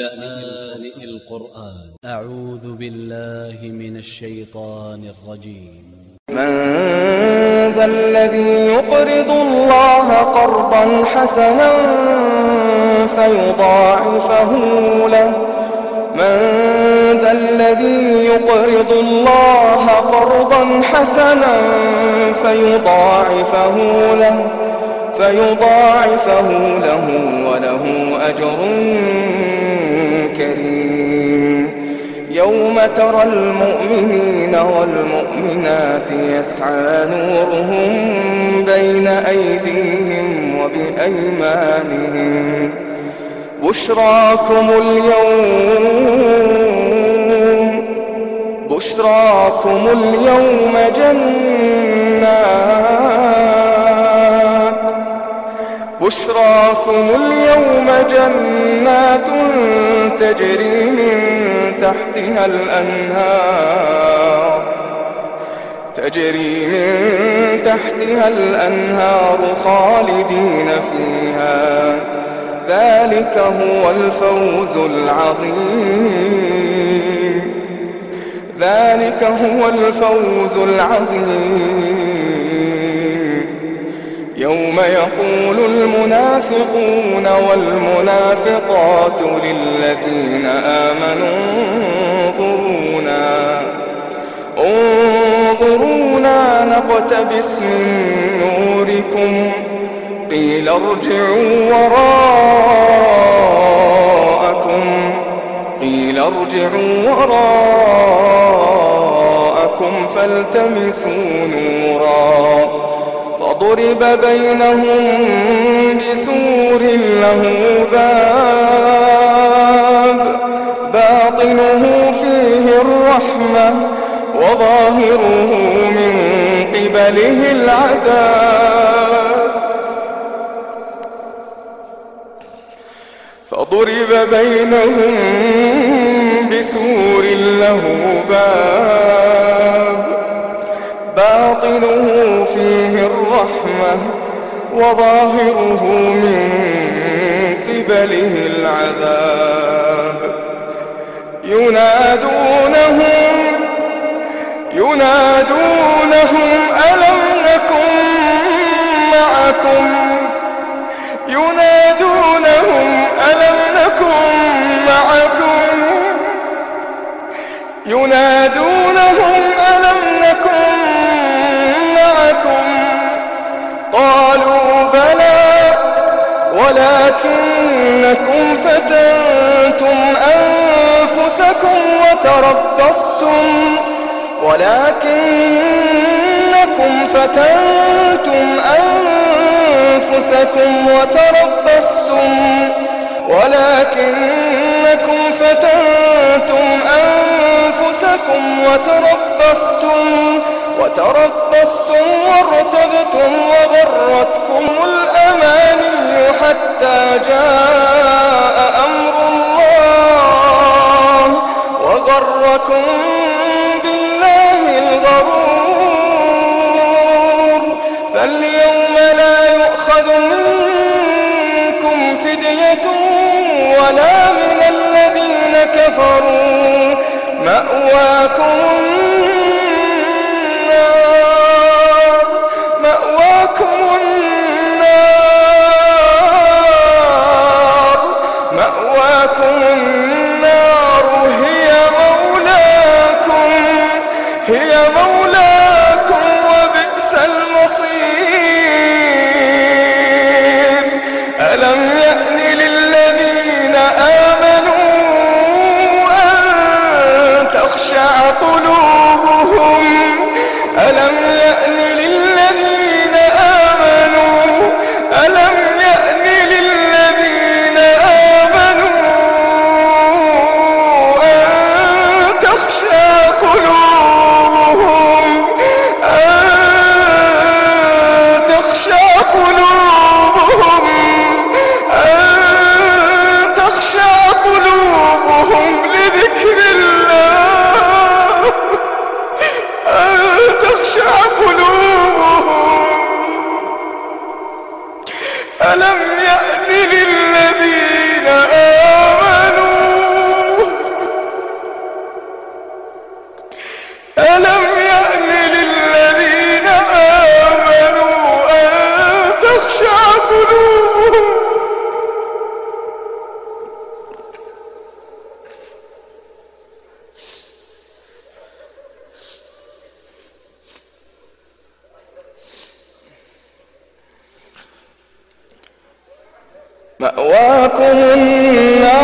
لآن القرآن. أ ع و ذ ب ا ل ل ه من ا ل ش ي ط ا ن ا ل ج ي م من ذا الذي يقرض الله قرضا حسنا فيضاعفه له. من ذا الذي يقرض الله قرضا حسنا فيضاعفه له. فيضاعفه له وله أجر كريم. يوم ترى المؤمنين والمؤمنات يسعى نورهم بين أيديهم وبأيمانهم. بشراكم اليوم بشراكم اليوم جنات بشراكم اليوم جنات تجري من تحتها الأنهار تجري من تحتها الأنهار خالدين فيها. ذلك هو الفوز العظيم. ذلك هو الفوز العظيم. يوم يقول المنافقون والمنافقات للذين آمنوا انظرونا انظرونا نقتبس من نوركم قيل ارجعوا وراءكم قيل ارجعوا وراءكم فالتمسوا نورا. فضرب بينهم بسور له باب. باطنه فيه الرحمة وظاهره من قبله العذاب. فضرب بينهم وظاهره من قبله العذاب. ينادونهم ينادونهم ألم وتربصتم ولكنكم فتنتم أنفسكم وتربصتم ولكنكم فتنتم أنفسكم وتربصتم وتربصتم وارتبتم وغرتكم الأماني حتى جاء وغركم بالله الغرور فاليوم لا يؤخذ منكم فدية ولا من الذين كفروا مأواكم قلوبهم Hallelujah. مأواكم النار.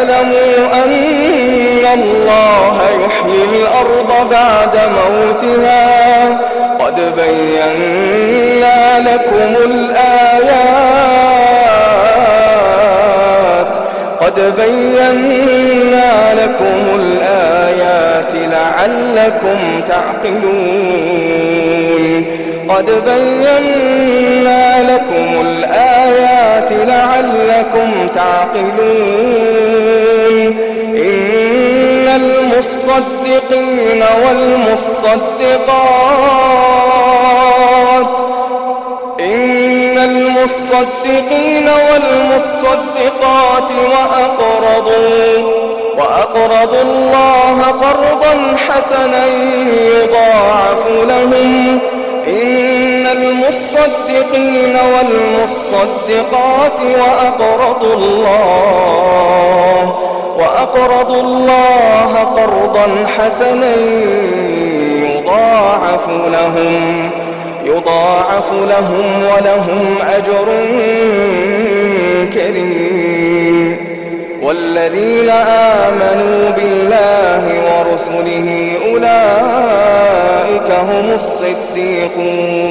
اعلموا أن الله يحيي الأرض بعد موتها. قد بينا لكم الآيات. قد بينا لكم الآيات لعلكم تعقلون. قد بينا لكم الآيات لعلكم تعقلون. المصدقين والمصدقات. إن المصدقين والمصدقات وأقرضوا وأقرضوا الله قرضا حسنا يضاعف لهم. إن المصدقين والمصدقات وأقرضوا الله وأقرضوا الله قرضا حسنا يضاعف لهم يضاعف لهم ولهم أجر كريم. والذين آمنوا بالله ورسله أولئك هم الصديقون.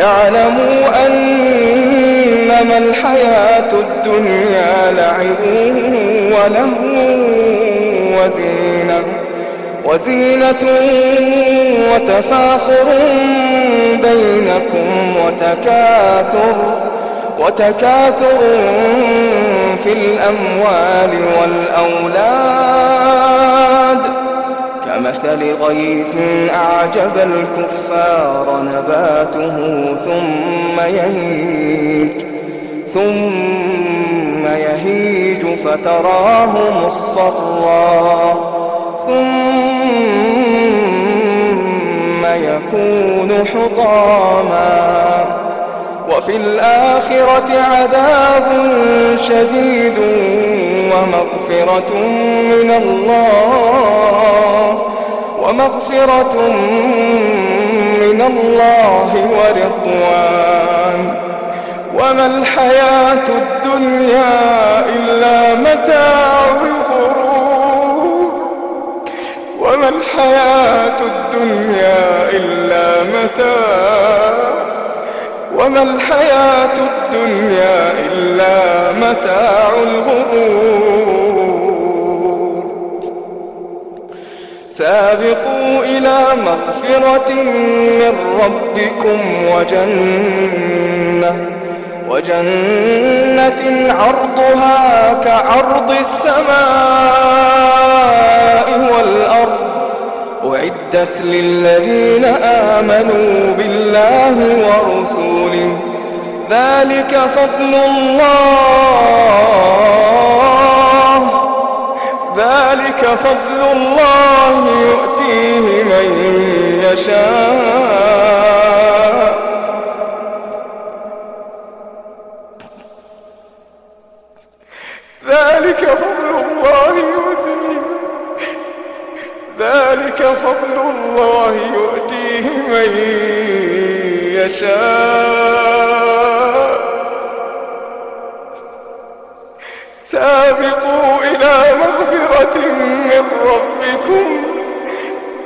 اعلموا أنما الحياة الدنيا لعب وله وزينة وزينة وتفاخر بينكم وتكاثر وتكاثر في الأموال والأولاد. كمثل غيث أعجب الكفار نباته ثم يهيج ثم يهيج فتراه مصفرا ثم يكون حطاما. وفي الآخرة عذاب شديد ومغفرة من الله. ومغفرة من الله ورضوان. وما الحياة الدنيا إلا متاع الغرور. وما الحياة الدنيا إلا متاع. وما الحياة الدنيا إلا متاع الغرور. سابقوا إلى مغفرة من ربكم وجنة وجنة عرضها كعرض السماء والأرض. أعدت للذين آمنوا بالله ورسوله ذلك فضل الله. ذلك فضل الله يؤتيه من يشاء. ذلك فضل الله يؤتيه ذلك فضل الله يؤتيه من يشاء. سابقوا مغفرة من ربكم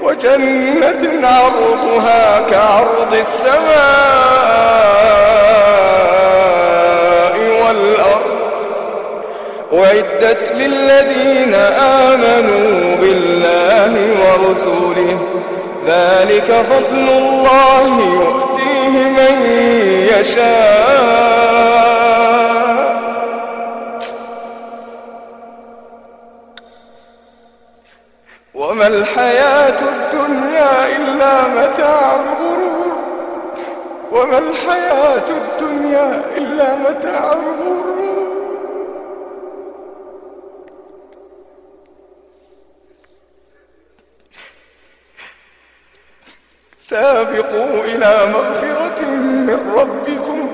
وجنة عرضها كعرض السماء والأرض. أعدت للذين آمنوا بالله ورسوله ذلك فضل الله يؤتيه من يشاء. وما الحياة الدنيا إلا متاع الغرور. وما الحياة الدنيا إلا متاع الغرور. سابقوا إلى مغفرة من ربكم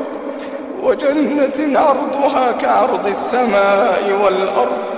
وجنة عرضها كعرض السماء والأرض.